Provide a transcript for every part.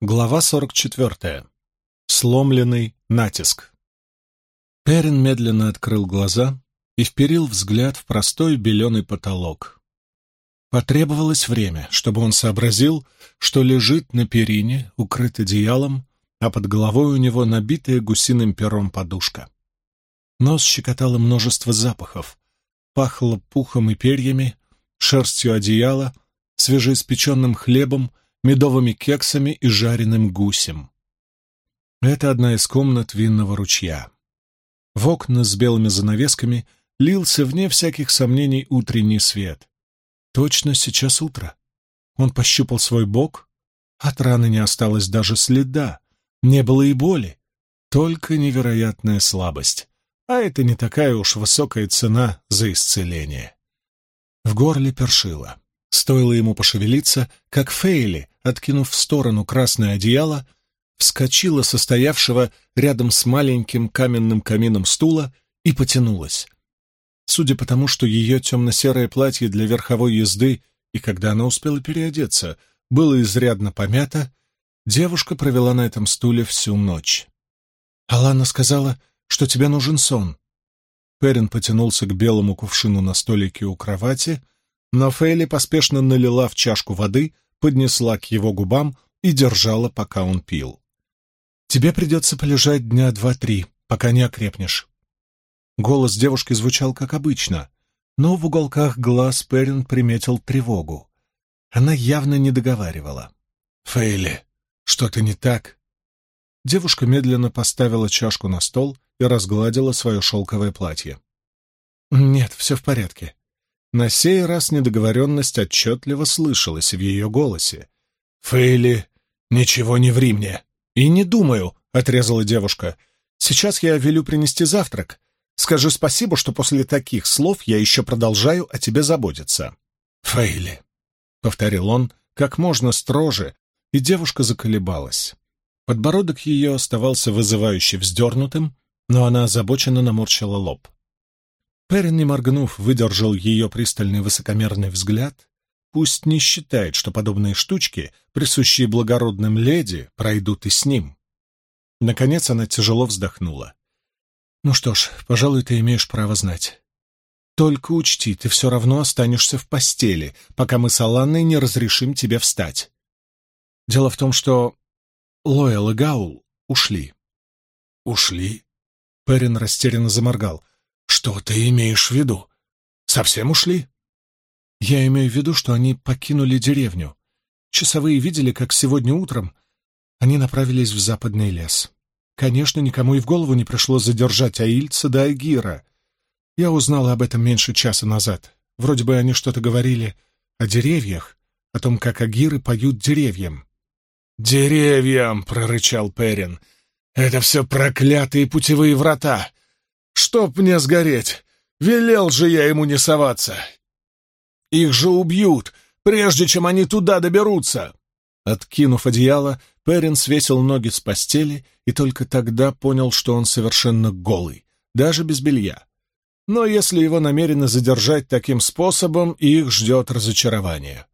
Глава 44. Сломленный натиск. Перин медленно открыл глаза и вперил взгляд в простой беленый потолок. Потребовалось время, чтобы он сообразил, что лежит на перине, укрыт одеялом, а под головой у него набитая гусиным пером подушка. Нос щекотало множество запахов. Пахло пухом и перьями, шерстью одеяла, свежеиспеченным хлебом — медовыми кексами и жареным гусем. Это одна из комнат винного ручья. В окна с белыми занавесками лился, вне всяких сомнений, утренний свет. Точно сейчас утро. Он пощупал свой бок. От раны не осталось даже следа. Не было и боли. Только невероятная слабость. А это не такая уж высокая цена за исцеление. В горле першило. Стоило ему пошевелиться, как Фейли, откинув в сторону красное одеяло, вскочила состоявшего рядом с маленьким каменным камином стула и потянулась. Судя по тому, что ее темно-серое платье для верховой езды и когда она успела переодеться, было изрядно помято, девушка провела на этом стуле всю ночь. «Алана сказала, что тебе нужен сон». Перин потянулся к белому кувшину на столике у кровати — но Фейли поспешно налила в чашку воды, поднесла к его губам и держала, пока он пил. «Тебе придется полежать дня два-три, пока не окрепнешь». Голос девушки звучал как обычно, но в уголках глаз Перрин приметил тревогу. Она явно не договаривала. «Фейли, что-то не так?» Девушка медленно поставила чашку на стол и разгладила свое шелковое платье. «Нет, все в порядке. На сей раз недоговоренность отчетливо слышалась в ее голосе. «Фейли, ничего не ври мне!» «И не думаю», — отрезала девушка. «Сейчас я велю принести завтрак. Скажи спасибо, что после таких слов я еще продолжаю о тебе заботиться». «Фейли», — повторил он, как можно строже, и девушка заколебалась. Подбородок ее оставался вызывающе вздернутым, но она озабоченно наморщила лоб. Перрин, не моргнув, выдержал ее пристальный высокомерный взгляд. Пусть не считает, что подобные штучки, присущие благородным леди, пройдут и с ним. Наконец она тяжело вздохнула. «Ну что ж, пожалуй, ты имеешь право знать. Только учти, ты все равно останешься в постели, пока мы с Аланной не разрешим тебе встать. Дело в том, что Лоэл и Гаул ушли». «Ушли?» Перрин растерянно заморгал. «Что ты имеешь в виду? Совсем ушли?» «Я имею в виду, что они покинули деревню. Часовые видели, как сегодня утром они направились в западный лес. Конечно, никому и в голову не пришло задержать Аильца до Агира. Я узнала об этом меньше часа назад. Вроде бы они что-то говорили о деревьях, о том, как агиры поют деревьям. «Деревьям!» — прорычал Перин. «Это все проклятые путевые врата! Чтоб мне сгореть! Велел же я ему не соваться! Их же убьют, прежде чем они туда доберутся!» Откинув одеяло, Перин свесил ноги с постели и только тогда понял, что он совершенно голый, даже без белья. Но если его намерены задержать таким способом, их ждет разочарование.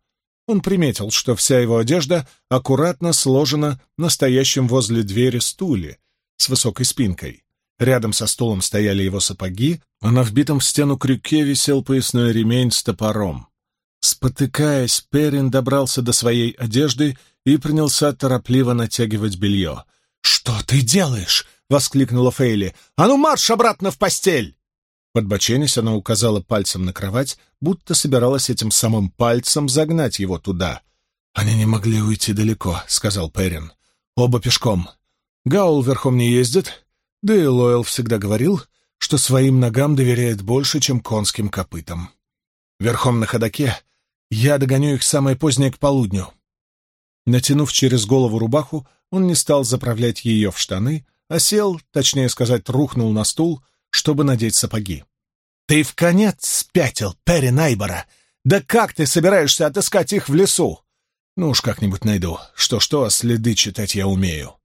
Он приметил, что вся его одежда аккуратно сложена на стоящем возле двери стуле с высокой спинкой. Рядом со стулом стояли его сапоги, а на вбитом в стену крюке висел поясной ремень с топором. Спотыкаясь, Перин добрался до своей одежды и принялся торопливо натягивать белье. «Что ты делаешь?» — воскликнула Фейли. «А ну марш обратно в постель!» Подбоченясь, она указала пальцем на кровать, будто собиралась этим самым пальцем загнать его туда. «Они не могли уйти далеко», — сказал Перин. «Оба пешком. Гаул верхом не ездит, да и Лойл всегда говорил, что своим ногам доверяет больше, чем конским копытам. Верхом на ходоке я догоню их самое позднее к полудню. Натянув через голову рубаху, он не стал заправлять ее в штаны, а сел, точнее сказать, рухнул на стул, чтобы надеть сапоги. «Ты в конец спятил, Перри Найбора! Да как ты собираешься отыскать их в лесу?» «Ну уж как-нибудь найду. Что-что, а следы читать я умею».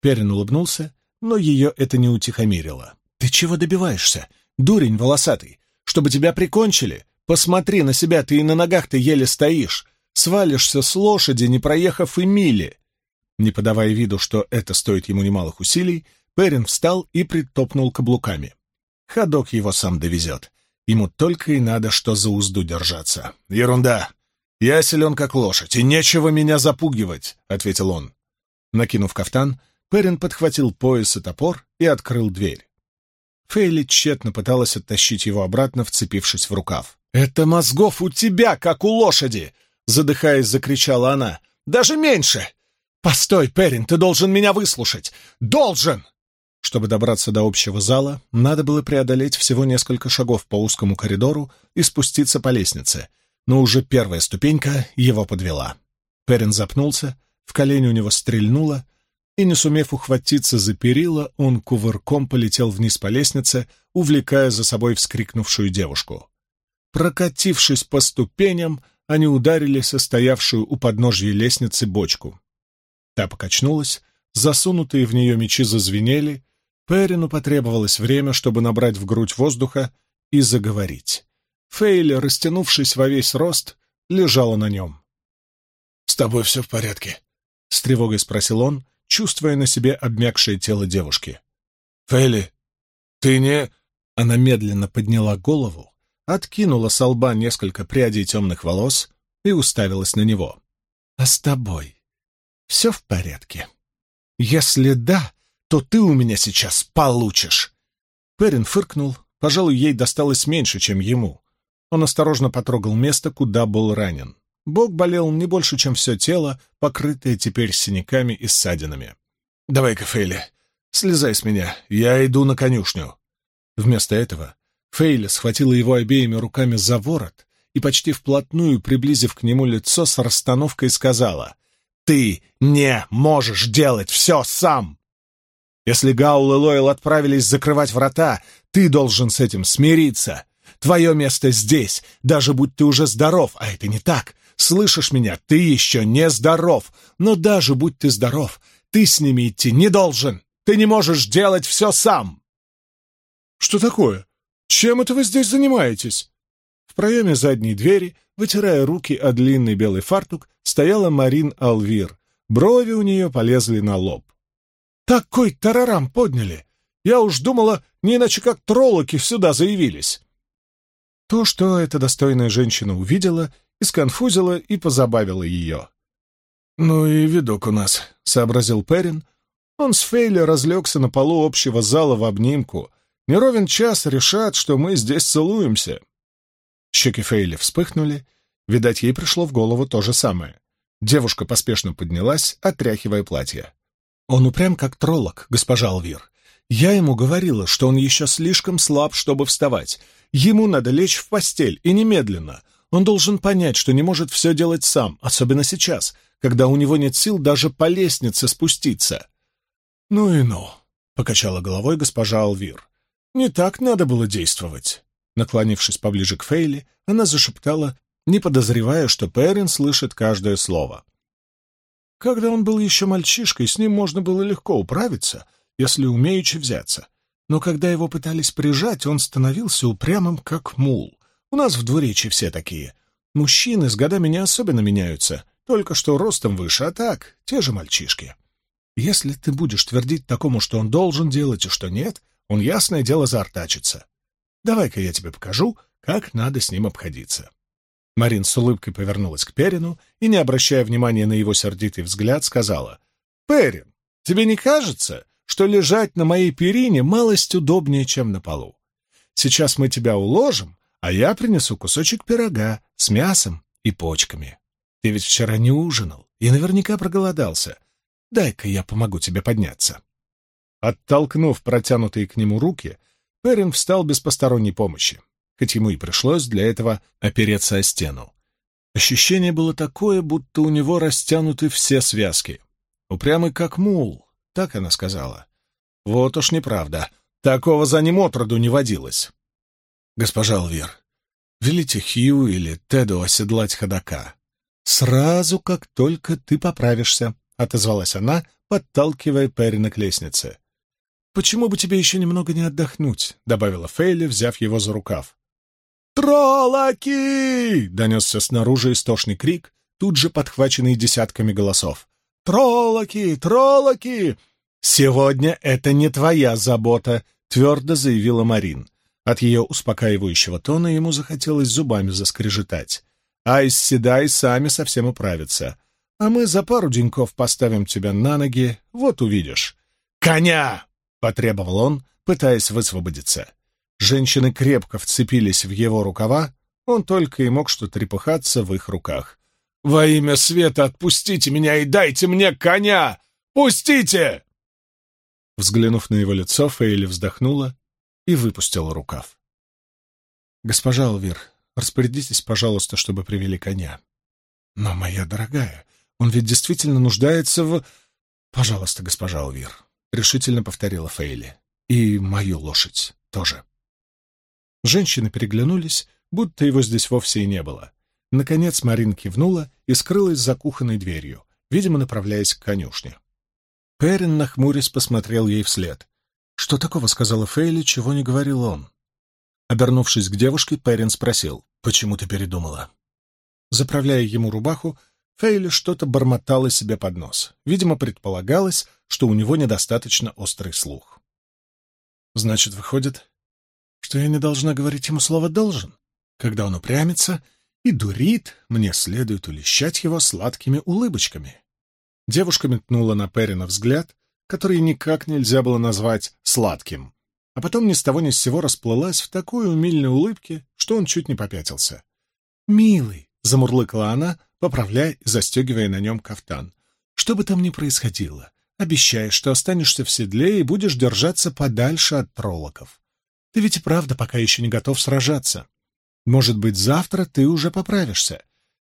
Перин улыбнулся но ее это не утихомирило. «Ты чего добиваешься? Дурень волосатый! Чтобы тебя прикончили? Посмотри на себя, ты и на ногах ты еле стоишь. Свалишься с лошади, не проехав и мили!» Не подавая виду, что это стоит ему немалых усилий, Перин встал и притопнул каблуками. Ходок его сам довезет. Ему только и надо, что за узду держаться. Ерунда. Я силен как лошадь, и нечего меня запугивать, — ответил он. Накинув кафтан, Перин подхватил пояс и топор и открыл дверь. Фейли тщетно пыталась оттащить его обратно, вцепившись в рукав. «Это мозгов у тебя, как у лошади!» — задыхаясь, закричала она. «Даже меньше! Постой, Перин, ты должен меня выслушать! Должен!» Чтобы добраться до общего зала, надо было преодолеть всего несколько шагов по узкому коридору и спуститься по лестнице, но уже первая ступенька его подвела. Перин запнулся, в колени у него стрельнуло, и, не сумев ухватиться за перила, он кувырком полетел вниз по лестнице, увлекая за собой вскрикнувшую девушку. Прокатившись по ступеням, они ударили состоявшую у подножья лестницы бочку. Та покачнулась, засунутые в нее мечи зазвенели, Перину потребовалось время, чтобы набрать в грудь воздуха и заговорить. Фейли, растянувшись во весь рост, лежала на нем. «С тобой все в порядке?» — с тревогой спросил он, чувствуя на себе обмякшее тело девушки. «Фейли, ты не...» Она медленно подняла голову, откинула с лба несколько прядей темных волос и уставилась на него. «А с тобой все в порядке? Если да, то ты у меня сейчас получишь!» Перин фыркнул, пожалуй, ей досталось меньше, чем ему. Он осторожно потрогал место, куда был ранен. Бог болел не больше, чем все тело, покрытое теперь синяками и ссадинами. «Давай-ка, Фейли, слезай с меня, я иду на конюшню». Вместо этого Фейли схватила его обеими руками за ворот и, почти вплотную приблизив к нему лицо, с расстановкой сказала «Ты не можешь делать все сам!» Если Гаул и Лойл отправились закрывать врата, ты должен с этим смириться. Твое место здесь, даже будь ты уже здоров, а это не так. Слышишь меня? Ты еще не здоров. Но даже будь ты здоров, ты с ними идти не должен. Ты не можешь делать все сам. Что такое? Чем это вы здесь занимаетесь? В проеме задней двери, вытирая руки о длинный белый фартук, стояла Марин Алвир. Брови у нее полезли на лоб. «Такой тарарам подняли! Я уж думала, не иначе как троллоки сюда заявились!» То, что эта достойная женщина увидела, и сконфузила и позабавила ее. «Ну и видок у нас», — сообразил Перин. Он с Фейли разлегся на полу общего зала в обнимку. Не ровен час решат, что мы здесь целуемся. Щеки Фейли вспыхнули. Видать, ей пришло в голову то же самое. Девушка поспешно поднялась, отряхивая платье. «Он упрям, как троллок, госпожа Алвир. Я ему говорила, что он еще слишком слаб, чтобы вставать. Ему надо лечь в постель, и немедленно. Он должен понять, что не может все делать сам, особенно сейчас, когда у него нет сил даже по лестнице спуститься. «Ну и ну», — покачала головой госпожа Алвир. «Не так надо было действовать». Наклонившись поближе к Фейли, она зашептала, не подозревая, что Перин слышит каждое слово. Когда он был еще мальчишкой, с ним можно было легко управиться, если умеючи взяться. Но когда его пытались прижать, он становился упрямым, как мул. У нас в двуречи все такие. Мужчины с годами не особенно меняются, только что ростом выше, а так, те же мальчишки. Если ты будешь твердить такому, что он должен делать и что нет, он, ясное дело, заортачится. Давай-ка я тебе покажу, как надо с ним обходиться. Марин с улыбкой повернулась к Перину и, не обращая внимания на его сердитый взгляд, сказала, «Перин, тебе не кажется, что лежать на моей перине малость удобнее, чем на полу? Сейчас мы тебя уложим, а я принесу кусочек пирога с мясом и почками. Ты ведь вчера не ужинал и наверняка проголодался. Дай-ка я помогу тебе подняться». Оттолкнув протянутые к нему руки, Перин встал без посторонней помощи, хоть ему и пришлось для этого опереться о стену. Ощущение было такое, будто у него растянуты все связки. Упрямый как мул, так она сказала. Вот уж неправда, такого за ним отроду не водилось. «Госпожа Алвир, велите Хью или Теду оседлать ходока. Сразу, как только ты поправишься», — отозвалась она, подталкивая Перрина к лестнице. «Почему бы тебе еще немного не отдохнуть?» — добавила Фейли, взяв его за рукав. «Троллоки!» — донесся снаружи истошный крик, тут же подхваченный десятками голосов. троллоки, троллоки!» «Сегодня это не твоя забота», — твердо заявила Марин. От ее успокаивающего тона ему захотелось зубами заскрежетать. «Айс Седай сами совсем управятся. А мы за пару деньков поставим тебя на ноги, вот увидишь». «Коня!» — потребовал он, пытаясь высвободиться. Женщины крепко вцепились в его рукава, он только и мог что трепыхаться в их руках. «Во имя света отпустите меня и дайте мне коня! Пустите!» Взглянув на его лицо, Фейли вздохнула и выпустила рукав. «Госпожа Алвир, распорядитесь, пожалуйста, чтобы привели коня». «Но, моя дорогая, он ведь действительно нуждается в...» «Пожалуйста, госпожа Алвир», — решительно повторила Фейли. «И мою лошадь тоже». Женщины переглянулись, будто его здесь вовсе и не было. Наконец Марин кивнула и скрылась за кухонной дверью, видимо, направляясь к конюшне. Перин, нахмурясь, посмотрел ей вслед. «Что такого?» — сказала Фейли, чего не говорил он. Обернувшись к девушке, Перин спросил, «Почему ты передумала?» Заправляя ему рубаху, Фейли что-то бормотала себе под нос. Видимо, предполагалось, что у него недостаточно острый слух. «Значит, выходит, что я не должна говорить ему слово «должен»? Когда он упрямится и дурит, мне следует улещать его сладкими улыбочками». Девушка метнула на Перина взгляд, который никак нельзя было назвать сладким, а потом ни с того ни с сего расплылась в такой умильной улыбке, что он чуть не попятился. «Милый», — замурлыкала она, поправляя и застегивая на нем кафтан. «Что бы там ни происходило, обещай, что останешься в седле и будешь держаться подальше от троллоков. Ты ведь и правда пока еще не готов сражаться. Может быть, завтра ты уже поправишься.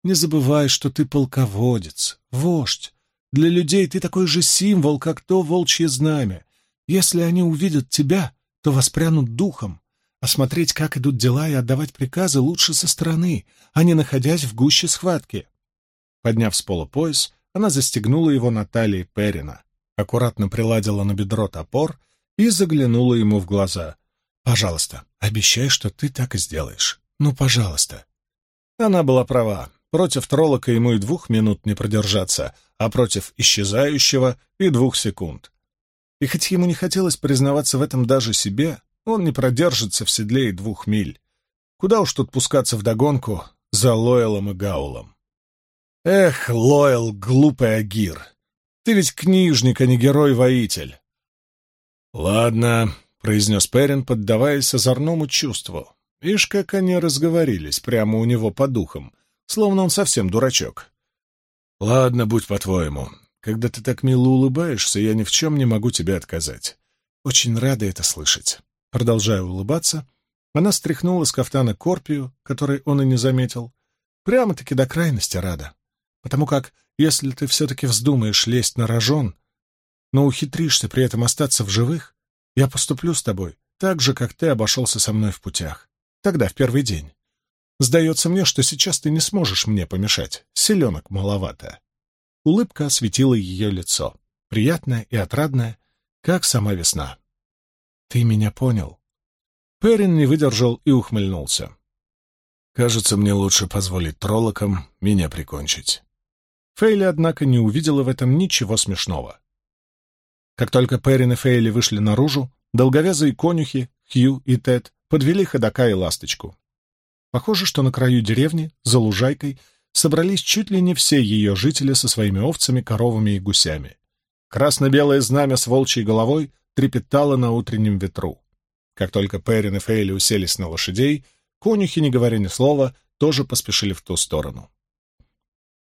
Не забывай, что ты полководец, вождь. Для людей ты такой же символ, как то волчье знамя. Если они увидят тебя, то воспрянут духом. А смотреть, как идут дела, и отдавать приказы лучше со стороны, а не находясь в гуще схватки. Подняв с пола пояс, она застегнула его на талии Перина, аккуратно приладила на бедро топор и заглянула ему в глаза. «Пожалуйста, обещай, что ты так и сделаешь. Ну, пожалуйста». Она была права. Против троллока ему и двух минут не продержаться, а против исчезающего и двух секунд. И хоть ему не хотелось признаваться в этом даже себе, он не продержится в седле и двух миль. Куда уж тут пускаться вдогонку за Лоэлом и Гаулом. Эх, Лоэл, глупый Агир, ты ведь книжник, а не герой-воитель. Ладно, — произнес Перин, поддаваясь озорному чувству. Ишь, как они разговорились прямо у него по духам, словно он совсем дурачок. «Ладно, будь по-твоему. Когда ты так мило улыбаешься, я ни в чем не могу тебе отказать. Очень рада это слышать». Продолжая улыбаться, она стряхнула с кафтана корпию, которой он и не заметил. Прямо-таки до крайности рада. Потому как, если ты все-таки вздумаешь лезть на рожон, но ухитришься при этом остаться в живых, я поступлю с тобой так же, как ты обошелся со мной в путях. Тогда, в первый день. Сдается мне, что сейчас ты не сможешь мне помешать. Селенок маловато. Улыбка осветила ее лицо. Приятное и отрадное, как сама весна. Ты меня понял. Перин не выдержал и ухмыльнулся. Кажется, мне лучше позволить троллокам меня прикончить. Фейли, однако, не увидела в этом ничего смешного. Как только Перин и Фейли вышли наружу, долговязые конюхи, Хью и Тед, подвели ходока и ласточку. Похоже, что на краю деревни, за лужайкой, собрались чуть ли не все ее жители со своими овцами, коровами и гусями. Красно-белое знамя с волчьей головой трепетало на утреннем ветру. Как только Перин и Фейли уселись на лошадей, конюхи, не говоря ни слова, тоже поспешили в ту сторону.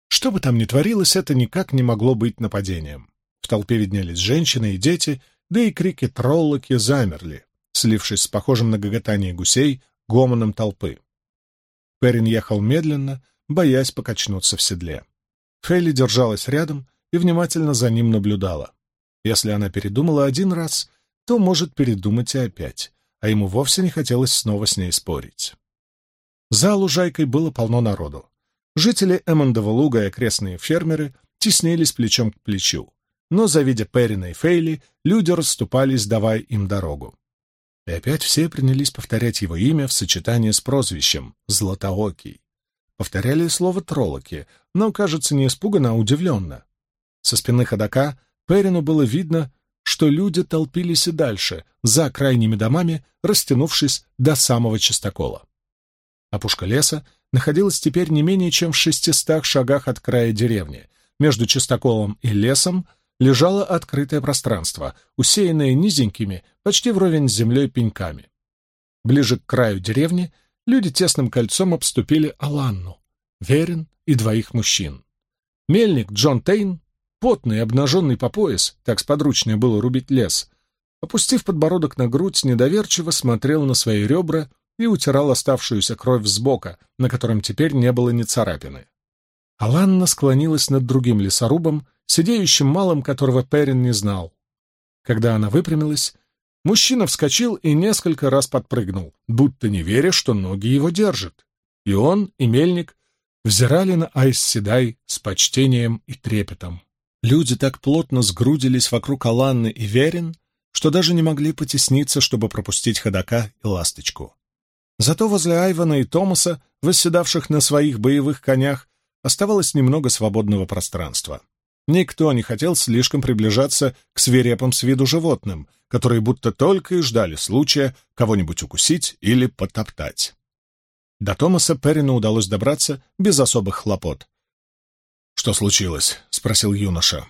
Что бы там ни творилось, это никак не могло быть нападением. В толпе виднелись женщины и дети, да и крики троллоки замерли, слившись с похожим на гоготание гусей гомоном толпы. Перин ехал медленно, боясь покачнуться в седле. Фейли держалась рядом и внимательно за ним наблюдала. Если она передумала один раз, то может передумать и опять, а ему вовсе не хотелось снова с ней спорить. За лужайкой было полно народу. Жители Эммондова луга и окрестные фермеры теснились плечом к плечу но, завидя Перина и Фейли, люди расступались, давая им дорогу. И опять все принялись повторять его имя в сочетании с прозвищем «Златоокий». Повторяли слово «троллоки», но, кажется, не испуганно, а удивленно. Со спины ходока Перину было видно, что люди толпились и дальше, за крайними домами, растянувшись до самого чистокола. Опушка леса находилась теперь не менее чем в шестистах шагах от края деревни. Между чистоколом и лесом лежало открытое пространство, усеянное низенькими, почти вровень с землей пеньками. Ближе к краю деревни люди тесным кольцом обступили Аланну, Верин и двоих мужчин. Мельник Джон Тейн, потный обнаженный по пояс, так сподручнее было рубить лес, опустив подбородок на грудь, недоверчиво смотрел на свои ребра и утирал оставшуюся кровь с бока, на котором теперь не было ни царапины. Аланна склонилась над другим лесорубом, сидеющим малым, которого Перин не знал. Когда она выпрямилась, мужчина вскочил и несколько раз подпрыгнул, будто не веря, что ноги его держат. И он, и мельник взирали на Айс Седай с почтением и трепетом. Люди так плотно сгрудились вокруг Аланны и Верин, что даже не могли потесниться, чтобы пропустить ходока и ласточку. Зато возле Айвана и Томаса, восседавших на своих боевых конях, оставалось немного свободного пространства. Никто не хотел слишком приближаться к свирепым с виду животным, которые будто только и ждали случая кого-нибудь укусить или потоптать. До Томаса Перрину удалось добраться без особых хлопот. «Что случилось?» — спросил юноша.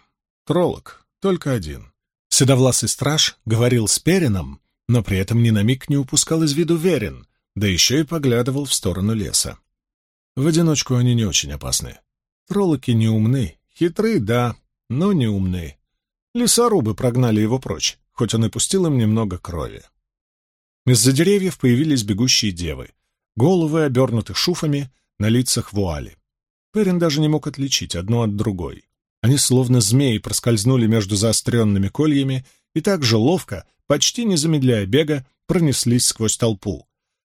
«Троллок, только один». Седовласый страж говорил с Перином, но при этом ни на миг не упускал из виду Верин, да еще и поглядывал в сторону леса. В одиночку они не очень опасны. Троллоки не умны, хитры, да, но не умны. Лесорубы прогнали его прочь, хоть он и пустил им немного крови. Из-за деревьев появились бегущие девы, головы обернуты шуфами, на лицах вуали. Перин даже не мог отличить одно от другой. Они словно змеи проскользнули между заостренными кольями и так же ловко, почти не замедляя бега, пронеслись сквозь толпу,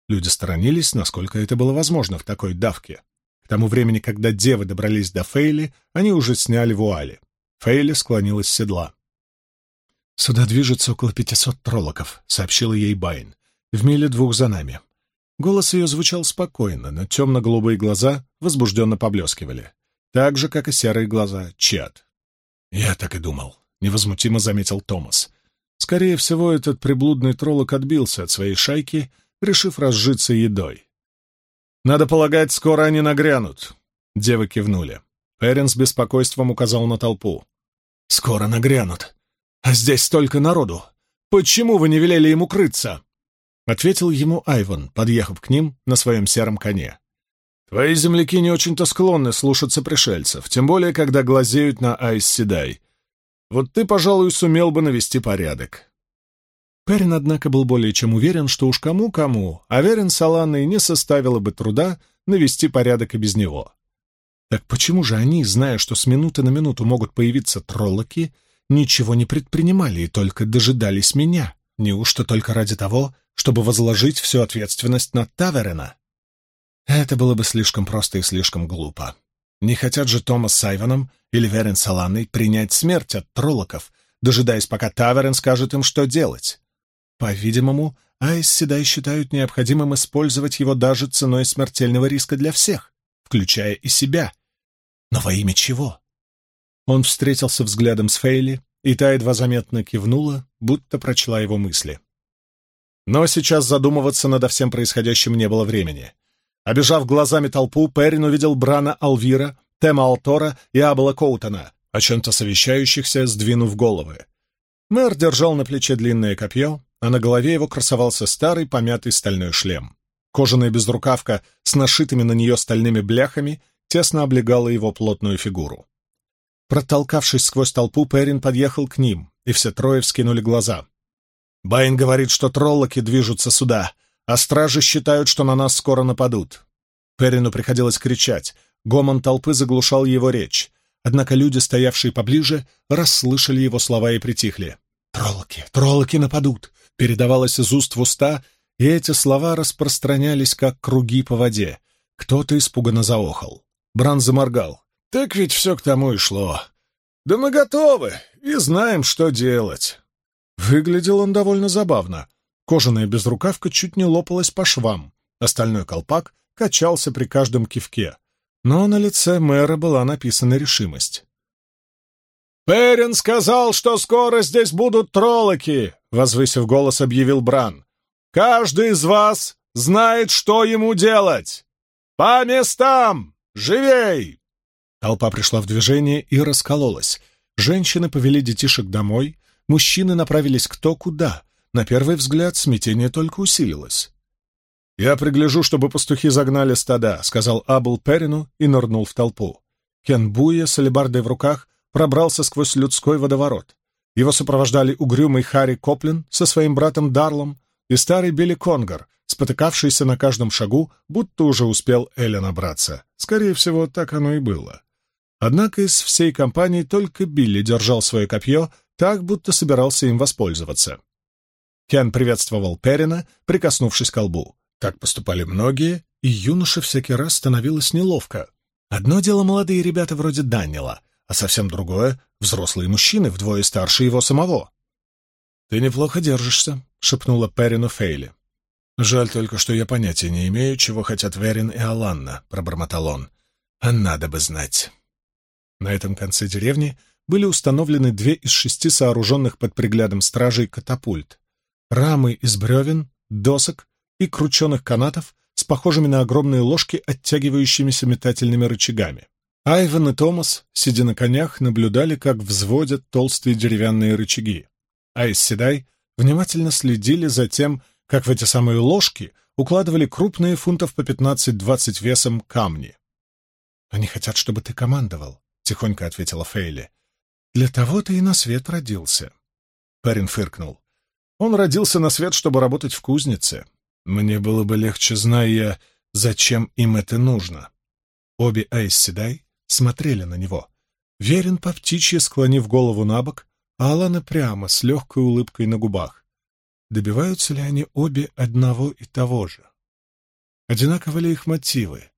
Люди сторонились, насколько это было возможно в такой давке. К тому времени, когда девы добрались до Фейли, они уже сняли вуали. Фейли склонилась с седла. «Сюда движется около пятисот троллоков», — сообщила ей Байн. «В миле двух за нами». Голос ее звучал спокойно, но темно-голубые глаза возбужденно поблескивали. Так же, как и серые глаза Чад. «Я так и думал», — невозмутимо заметил Томас. «Скорее всего, этот приблудный троллок отбился от своей шайки решив разжиться едой. «Надо полагать, скоро они нагрянут», — девы кивнули. Перин с беспокойством указал на толпу. «Скоро нагрянут. А здесь столько народу. Почему вы не велели им укрыться?» Ответил ему Айван, подъехав к ним на своем сером коне. «Твои земляки не очень-то склонны слушаться пришельцев, тем более, когда глазеют на Айс Седай. Вот ты, пожалуй, сумел бы навести порядок. Перин, однако, был более чем уверен, что уж кому-кому, а Верин с Аланной не составило бы труда навести порядок и без него. Так почему же они, зная, что с минуты на минуту могут появиться троллоки, ничего не предпринимали и только дожидались меня? Неужто только ради того, чтобы возложить всю ответственность на Таверена? Это было бы слишком просто и слишком глупо. Не хотят же Томас с Айваном или Верин с Аланной принять смерть от троллоков, дожидаясь, пока Таверен скажет им, что делать. По-видимому, Айс Седай считают необходимым использовать его даже ценой смертельного риска для всех, включая и себя. Но во имя чего? Он встретился взглядом с Фейли, и та едва заметно кивнула, будто прочла его мысли. Но сейчас задумываться над всем происходящим не было времени. Обежав глазами толпу, Перрин увидел Брана Алвира, Тема Алтора и Абала Коутона, о чем-то совещающихся, сдвинув головы. Мэр держал на плече длинное копье, а на голове его красовался старый помятый стальной шлем. Кожаная безрукавка с нашитыми на нее стальными бляхами тесно облегала его плотную фигуру. Протолкавшись сквозь толпу, Перин подъехал к ним, и все трое вскинули глаза. «Байн говорит, что троллоки движутся сюда, а стражи считают, что на нас скоро нападут». Перину приходилось кричать, гомон толпы заглушал его речь, однако люди, стоявшие поближе, расслышали его слова и притихли. «Троллоки! Троллоки нападут! Передавалось из уст в уста, и эти слова распространялись, как круги по воде. Кто-то испуганно заохал. Бран заморгал. «Так ведь все к тому и шло. Да мы готовы и знаем, что делать». Выглядел он довольно забавно. Кожаная безрукавка чуть не лопалась по швам. Остальной колпак качался при каждом кивке. Но на лице мэра была написана решимость. «Перин сказал, что скоро здесь будут троллоки!» — возвысив голос, объявил Бран. «Каждый из вас знает, что ему делать! По местам! Живей!» Толпа пришла в движение и раскололась. Женщины повели детишек домой, мужчины направились кто куда. На первый взгляд смятение только усилилось. «Я пригляжу, чтобы пастухи загнали стада», — сказал Абл Перину и нырнул в толпу. Кен Буя с алебардой в руках пробрался сквозь людской водоворот. Его сопровождали угрюмый Харри Коплин со своим братом Дарлом и старый Билли Конгар, спотыкавшийся на каждом шагу, будто уже успел Эля набраться. Скорее всего, так оно и было. Однако из всей компании только Билли держал свое копье, так будто собирался им воспользоваться. Кен приветствовал Перина, прикоснувшись к лбу. Так поступали многие, и юноше всякий раз становилось неловко. Одно дело молодые ребята вроде Данила, а совсем другое — взрослые мужчины, вдвое старше его самого. «Ты неплохо держишься», — шепнула Перину Фейли. «Жаль только, что я понятия не имею, чего хотят Верин и Аланна», — пробормотал он. «А надо бы знать». На этом конце деревни были установлены две из шести сооруженных под приглядом стражей катапульт. Рамы из бревен, досок и крученных канатов с похожими на огромные ложки, оттягивающимися метательными рычагами. Айван и Томас, сидя на конях, наблюдали, как взводят толстые деревянные рычаги. Айс Седай внимательно следили за тем, как в эти самые ложки укладывали крупные фунтов по 15-20 весом камни. «Они хотят, чтобы ты командовал», — тихонько ответила Фейли. «Для того ты и на свет родился». Парень фыркнул. «Он родился на свет, чтобы работать в кузнице. Мне было бы легче, зная, зачем им это нужно. Обе Айсседай смотрели на него. Верен по птичьи, склонив голову на бок, а Алана прямо, с легкой улыбкой на губах. Добиваются ли они обе одного и того же? Одинаковы ли их мотивы?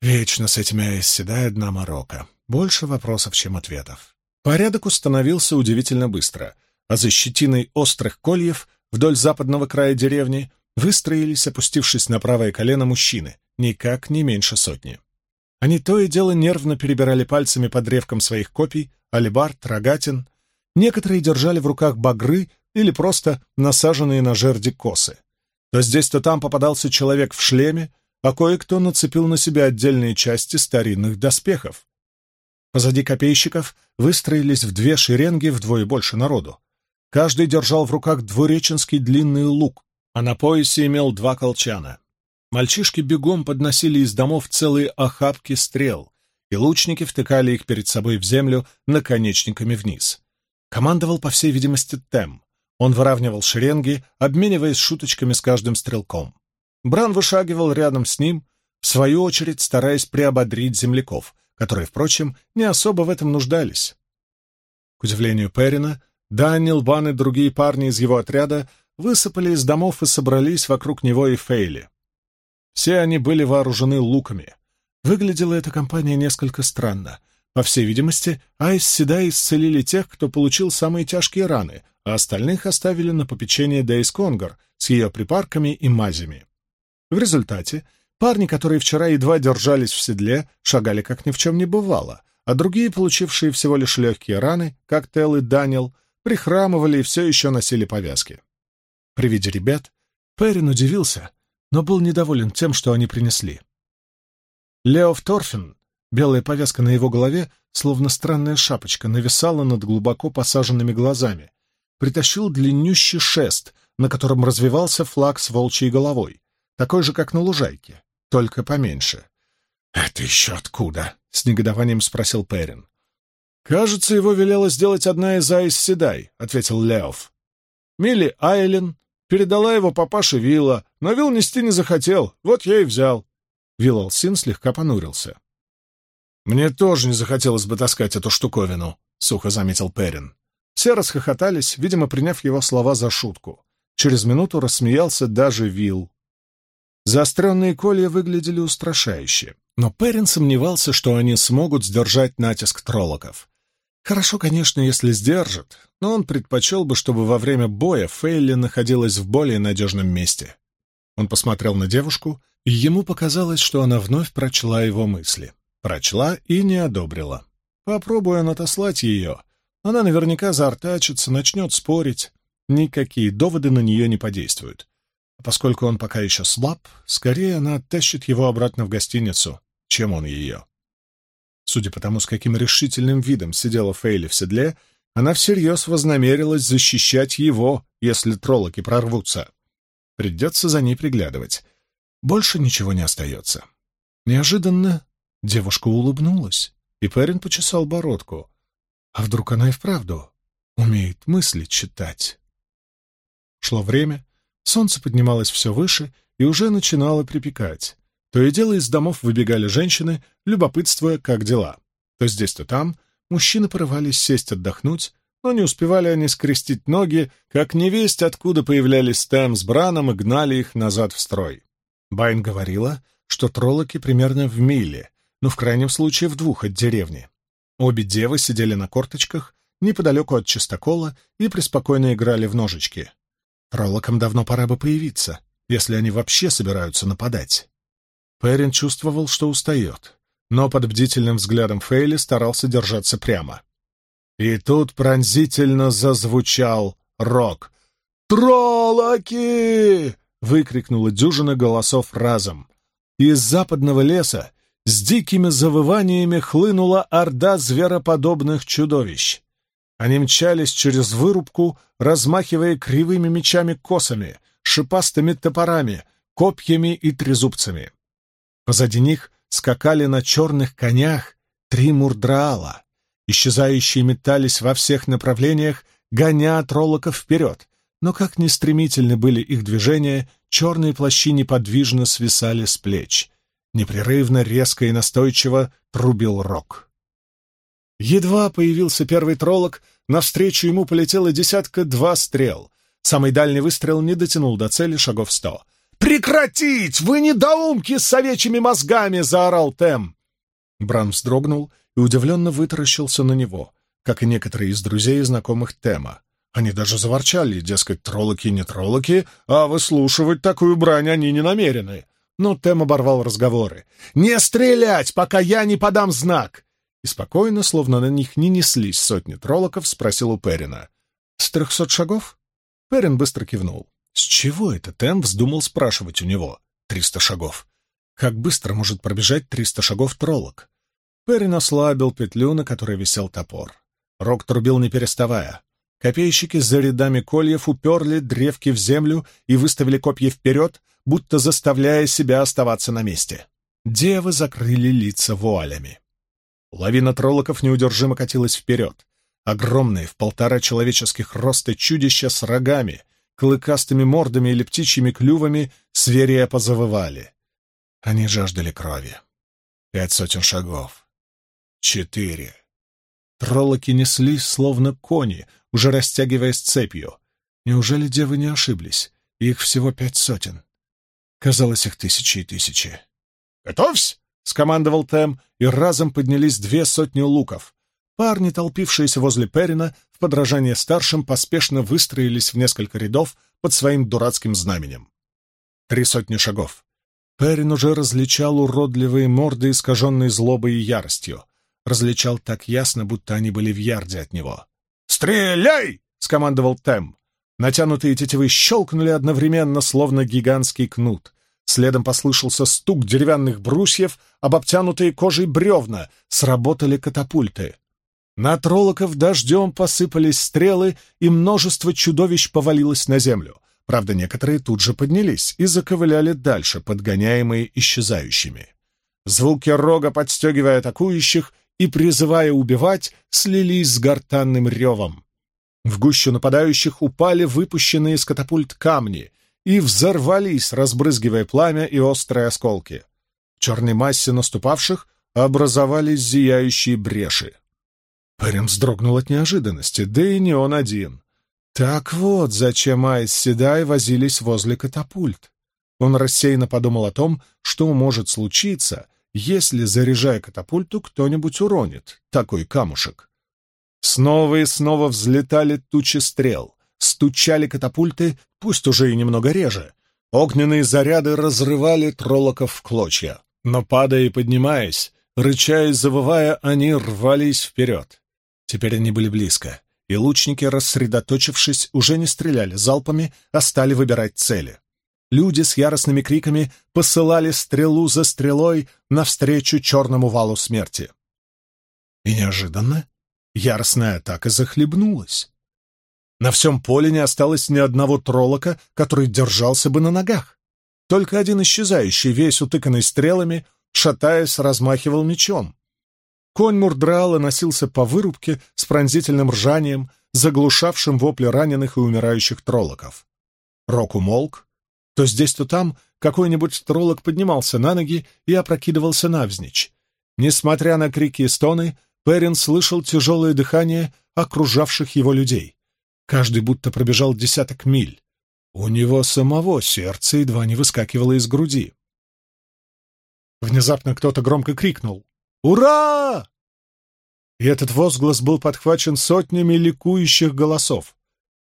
Вечно с этими Айсседай одна морока. Больше вопросов, чем ответов. Порядок установился удивительно быстро, а за щетиной острых кольев вдоль западного края деревни выстроились, опустившись на правое колено мужчины, никак не меньше сотни. Они то и дело нервно перебирали пальцами под древком своих копий, алибард, рогатин. Некоторые держали в руках багры или просто насаженные на жерди косы. То здесь, то там попадался человек в шлеме, а кое-кто нацепил на себя отдельные части старинных доспехов. Позади копейщиков выстроились в две шеренги вдвое больше народу. Каждый держал в руках двуреченский длинный лук, а на поясе имел два колчана. Мальчишки бегом подносили из домов целые охапки стрел, и лучники втыкали их перед собой в землю наконечниками вниз. Командовал, по всей видимости, Тем. Он выравнивал шеренги, обмениваясь шуточками с каждым стрелком. Бран вышагивал рядом с ним, в свою очередь стараясь приободрить земляков, которые, впрочем, не особо в этом нуждались. К удивлению Перина, Данил, Бан и другие парни из его отряда высыпали из домов и собрались вокруг него и Фейли. Все они были вооружены луками. Выглядела эта компания несколько странно. По всей видимости, Айс Седа исцелили тех, кто получил самые тяжкие раны, а остальных оставили на попечение Дейс Конгар с ее припарками и мазями. В результате парни, которые вчера едва держались в седле, шагали как ни в чем не бывало, а другие, получившие всего лишь легкие раны, как Тел и Данил, прихрамывали и все еще носили повязки. При виде ребят Перин удивился, но был недоволен тем, что они принесли. Леов Торфин, белая повязка на его голове, словно странная шапочка, нависала над глубоко посаженными глазами, притащил длиннющий шест, на котором развивался флаг с волчьей головой, такой же, как на лужайке, только поменьше. «Это еще откуда?» — с негодованием спросил Перин. «Кажется, его велела сделать одна из Айс Седай», — ответил Леов. Милли Айлен передала его папаше Вилла, но Вилл нести не захотел, вот я и взял. Вилл Алсин слегка понурился. «Мне тоже не захотелось бы таскать эту штуковину», — сухо заметил Перин. Все расхохотались, видимо, приняв его слова за шутку. Через минуту рассмеялся даже Вилл. Заостренные колья выглядели устрашающе, но Перин сомневался, что они смогут сдержать натиск троллоков. Хорошо, конечно, если сдержат, но он предпочел бы, чтобы во время боя Фейли находилась в более надежном месте. Он посмотрел на девушку, и ему показалось, что она вновь прочла его мысли. Прочла и не одобрила. Попробуя он отослать ее, Она наверняка заортачится, начнет спорить. Никакие доводы на нее не подействуют. А поскольку он пока еще слаб, скорее она оттащит его обратно в гостиницу, чем он ее. Судя по тому, с каким решительным видом сидела Фейли в седле, она всерьез вознамерилась защищать его, если троллоки прорвутся. Придется за ней приглядывать. Больше ничего не остается. Неожиданно девушка улыбнулась, и парень почесал бородку. А вдруг она и вправду умеет мысли читать? Шло время, солнце поднималось все выше и уже начинало припекать. То и дело из домов выбегали женщины, любопытствуя, как дела. То здесь, то там мужчины порывались сесть отдохнуть, но не успевали они скрестить ноги, как невесть, откуда появлялись Тэм с Браном и гнали их назад в строй. Байн говорила, что троллоки примерно в миле, но в крайнем случае в двух от деревни. Обе девы сидели на корточках неподалеку от чистокола и преспокойно играли в ножички. Троллокам давно пора бы появиться, если они вообще собираются нападать. Перин чувствовал, что устает, но под бдительным взглядом Фейли старался держаться прямо. И тут пронзительно зазвучал рок. «Троллоки!» — выкрикнула дюжина голосов разом. Из западного леса с дикими завываниями хлынула орда звероподобных чудовищ. Они мчались через вырубку, размахивая кривыми мечами-косами, шипастыми топорами, копьями и трезубцами. Позади них скакали на черных конях три мурдраала. Исчезающие метались во всех направлениях, гоня троллоков вперед. Но как ни стремительны были их движения, черные плащи неподвижно свисали с плеч. Непрерывно, резко и настойчиво трубил рог. Едва появился первый троллок, навстречу ему полетела десятка-два стрел. Самый дальний выстрел не дотянул до цели шагов сто. «Прекратить! Вы недоумки с овечьими мозгами!» — заорал Тем. Бран вздрогнул и удивленно вытаращился на него, как и некоторые из друзей и знакомых Тема. Они даже заворчали, дескать, троллоки не троллоки, а выслушивать такую брань они не намерены. Но Тем оборвал разговоры. «Не стрелять, пока я не подам знак!» И спокойно, словно на них не неслись сотни троллоков, спросил у Перина. «С трехсот шагов?» Перин быстро кивнул. С чего это Тем вздумал спрашивать у него? Триста шагов. Как быстро может пробежать триста шагов троллок? Перин ослабил петлю, на которой висел топор. Рог трубил не переставая. Копейщики за рядами кольев уперли древки в землю и выставили копья вперед, будто заставляя себя оставаться на месте. Девы закрыли лица вуалями. Лавина троллоков неудержимо катилась вперед. Огромные, в полтора человеческих роста чудища с рогами, клыкастыми мордами или птичьими клювами свирепо завывали. Они жаждали крови. Пять сотен шагов. Четыре. Троллоки неслись, словно кони, уже растягиваясь цепью. Неужели девы не ошиблись? Их всего пять сотен. Казалось, их тысячи и тысячи. «Готовься!» — скомандовал Тем, и разом поднялись две сотни луков. Парни, толпившиеся возле Перина, в подражание старшим, поспешно выстроились в несколько рядов под своим дурацким знаменем. Три сотни шагов. Перин уже различал уродливые морды, искаженные злобой и яростью. Различал так ясно, будто они были в ярде от него. «Стреляй!» — скомандовал Тем. Натянутые тетивы щелкнули одновременно, словно гигантский кнут. Следом послышался стук деревянных брусьев об обтянутые кожей бревна. Сработали катапульты. На троллоков дождем посыпались стрелы, и множество чудовищ повалилось на землю. Правда, некоторые тут же поднялись и заковыляли дальше, подгоняемые исчезающими. Звуки рога, подстегивая атакующих и призывая убивать, слились с гортанным ревом. В гущу нападающих упали выпущенные из катапульт камни и взорвались, разбрызгивая пламя и острые осколки. В черной массе наступавших образовались зияющие бреши. Перем вздрогнул от неожиданности, да и не он один. Так вот, зачем Айс Седай возились возле катапульт. Он рассеянно подумал о том, что может случиться, если, заряжая катапульту, кто-нибудь уронит такой камушек. Снова и снова взлетали тучи стрел, стучали катапульты, пусть уже и немного реже. Огненные заряды разрывали троллоков в клочья. Но, падая и поднимаясь, рыча и завывая, они рвались вперед. Теперь они были близко, и лучники, рассредоточившись, уже не стреляли залпами, а стали выбирать цели. Люди с яростными криками посылали стрелу за стрелой навстречу черному валу смерти. И неожиданно яростная атака захлебнулась. На всем поле не осталось ни одного троллока, который держался бы на ногах. Только один исчезающий, весь утыканный стрелами, шатаясь, размахивал мечом. Конь Мурдрала носился по вырубке с пронзительным ржанием, заглушавшим вопли раненых и умирающих троллоков. Рок умолк. То здесь, то там какой-нибудь троллок поднимался на ноги и опрокидывался навзничь. Несмотря на крики и стоны, Перин слышал тяжелое дыхание окружавших его людей. Каждый будто пробежал десяток миль. У него самого сердце едва не выскакивало из груди. Внезапно кто-то громко крикнул «Ура!» И этот возглас был подхвачен сотнями ликующих голосов.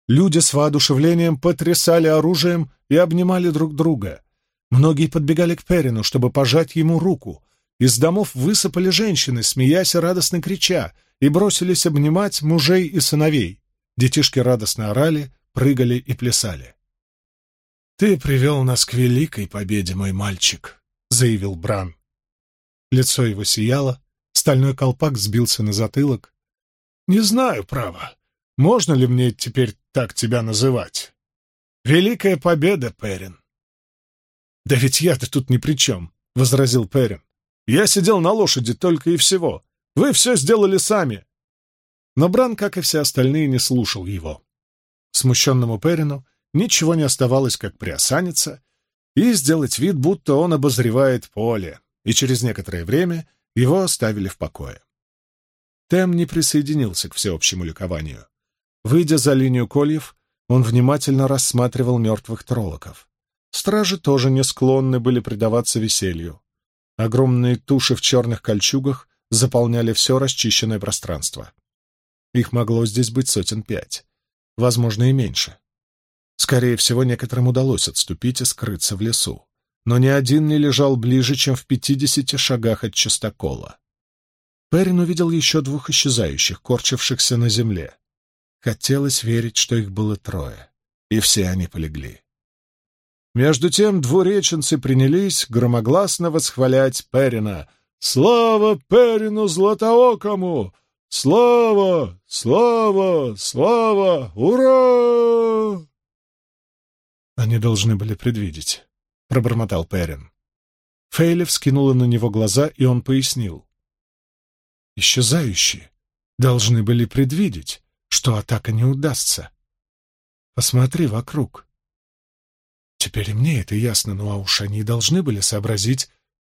Люди с воодушевлением потрясали оружием и обнимали друг друга. Многие подбегали к Перину, чтобы пожать ему руку. Из домов высыпали женщины, смеясь и радостно крича, и бросились обнимать мужей и сыновей. Детишки радостно орали, прыгали и плясали. «Ты привел нас к великой победе, мой мальчик», — заявил Бран. Лицо его сияло, стальной колпак сбился на затылок. «Не знаю, право, можно ли мне теперь так тебя называть? Великая победа, Перин!» «Да ведь я-то тут ни при чем», — возразил Перин. «Я сидел на лошади только и всего. Вы все сделали сами». Но Бран, как и все остальные, не слушал его. Смущенному Перину ничего не оставалось, как приосаниться и сделать вид, будто он обозревает поле, и через некоторое время его оставили в покое. Тем не присоединился к всеобщему ликованию. Выйдя за линию кольев, он внимательно рассматривал мертвых троллоков. Стражи тоже не склонны были предаваться веселью. Огромные туши в черных кольчугах заполняли все расчищенное пространство. Их могло здесь быть сотен пять, возможно, и меньше. Скорее всего, некоторым удалось отступить и скрыться в лесу но ни один не лежал ближе, чем в пятидесяти шагах от частокола. Перин увидел еще двух исчезающих, корчившихся на земле. Хотелось верить, что их было трое, и все они полегли. Между тем двуреченцы принялись громогласно восхвалять Перина. «Слава Перину Златоокому! Слава! Слава! Слава! Ура!» Они должны были предвидеть пробормотал Перин. Фейли вскинула на него глаза, и он пояснил. Исчезающие должны были предвидеть, что атака не удастся. Посмотри вокруг. Теперь мне это ясно, ну а уж они должны были сообразить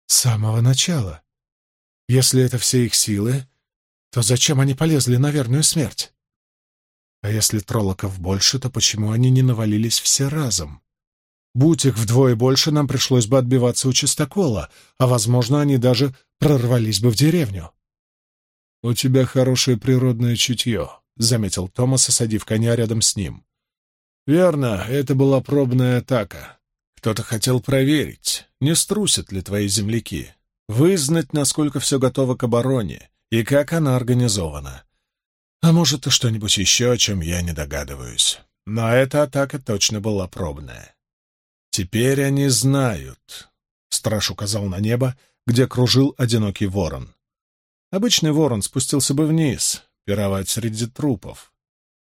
с самого начала. Если это все их силы, то зачем они полезли на верную смерть? А если троллоков больше, то почему они не навалились все разом? Будь их вдвое больше, нам пришлось бы отбиваться у чистокола, а, возможно, они даже прорвались бы в деревню. — У тебя хорошее природное чутье, — заметил Томас, осадив коня рядом с ним. — Верно, это была пробная атака. Кто-то хотел проверить, не струсят ли твои земляки, вызнать, насколько все готово к обороне и как она организована. А может, и что-нибудь еще, о чем я не догадываюсь. Но эта атака точно была пробная. «Теперь они знают», — страж указал на небо, где кружил одинокий ворон. Обычный ворон спустился бы вниз, пировать среди трупов.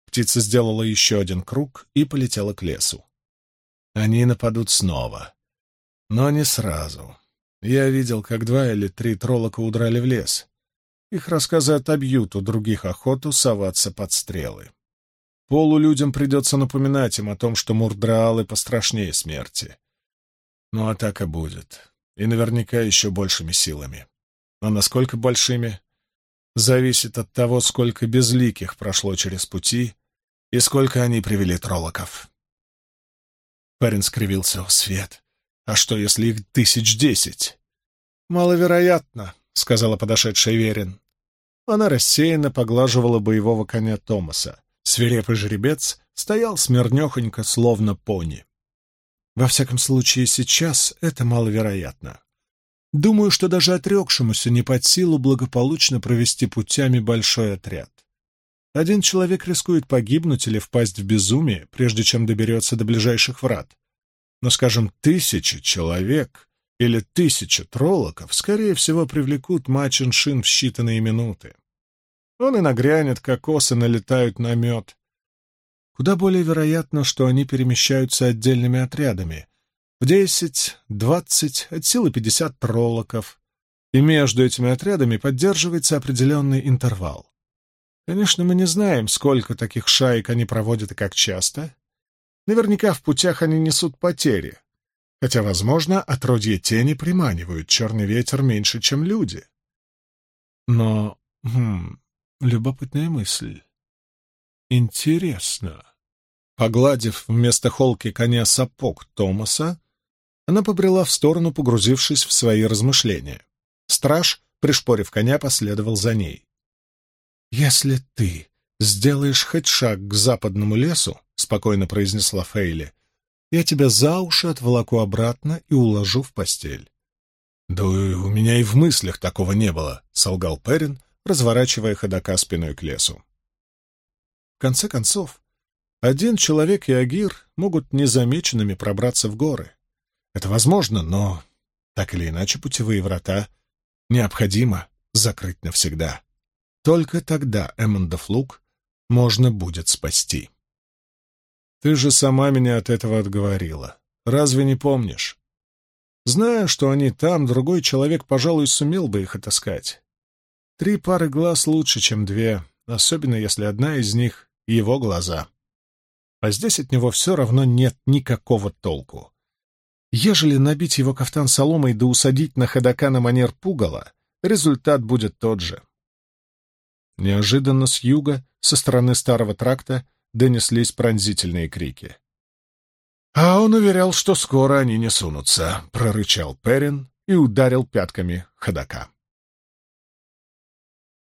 Птица сделала еще один круг и полетела к лесу. Они нападут снова. Но не сразу. Я видел, как два или три троллока удрали в лес. Их рассказы отобьют у других охоту соваться под стрелы. Полулюдям придется напоминать им о том, что мурдраалы пострашнее смерти. Но атака будет, и наверняка еще большими силами. А насколько большими, зависит от того, сколько безликих прошло через пути и сколько они привели троллоков. Парень скривился. в свет! А что, если их тысяч десять?» «Маловероятно», — сказала подошедшая Верин. Она рассеянно поглаживала боевого коня Томаса. Свирепый жеребец стоял смирнехонько, словно пони. Во всяком случае, сейчас это маловероятно. Думаю, что даже отрекшемуся не под силу благополучно провести путями большой отряд. Один человек рискует погибнуть или впасть в безумие, прежде чем доберется до ближайших врат. Но, скажем, тысяча человек или тысяча троллоков, скорее всего, привлекут Мачиншин в считанные минуты. Он и нагрянет, как осы налетают на мед. Куда более вероятно, что они перемещаются отдельными отрядами. В десять, двадцать, от силы пятьдесят троллоков. И между этими отрядами поддерживается определенный интервал. Конечно, мы не знаем, сколько таких шаек они проводят и как часто. Наверняка в путях они несут потери, хотя, возможно, отродье тени приманивают черный ветер меньше, чем люди. Но, хм, любопытная мысль. Интересно. Погладив вместо холки коня сапог Томаса, она побрела в сторону, погрузившись в свои размышления. Страж, пришпорив коня, последовал за ней. «Если ты сделаешь хоть шаг к западному лесу, — спокойно произнесла Фейли, — я тебя за уши отволоку обратно и уложу в постель. — Да у меня и в мыслях такого не было, — солгал Перин, разворачивая ходока спиной к лесу. В конце концов, один человек и Агир могут незамеченными пробраться в горы. Это возможно, но так или иначе путевые врата необходимо закрыть навсегда. Только тогда Эммондов лук можно будет спасти. Ты же сама меня от этого отговорила. Разве не помнишь? Зная, что они там, другой человек, пожалуй, сумел бы их отыскать. Три пары глаз лучше, чем две, особенно если одна из них — его глаза. А здесь от него все равно нет никакого толку. Ежели набить его кафтан соломой да усадить на ходока на манер пугала, результат будет тот же. Неожиданно с юга, со стороны старого тракта, донеслись пронзительные крики. «А он уверял, что скоро они не сунутся», — прорычал Перин и ударил пятками ходока.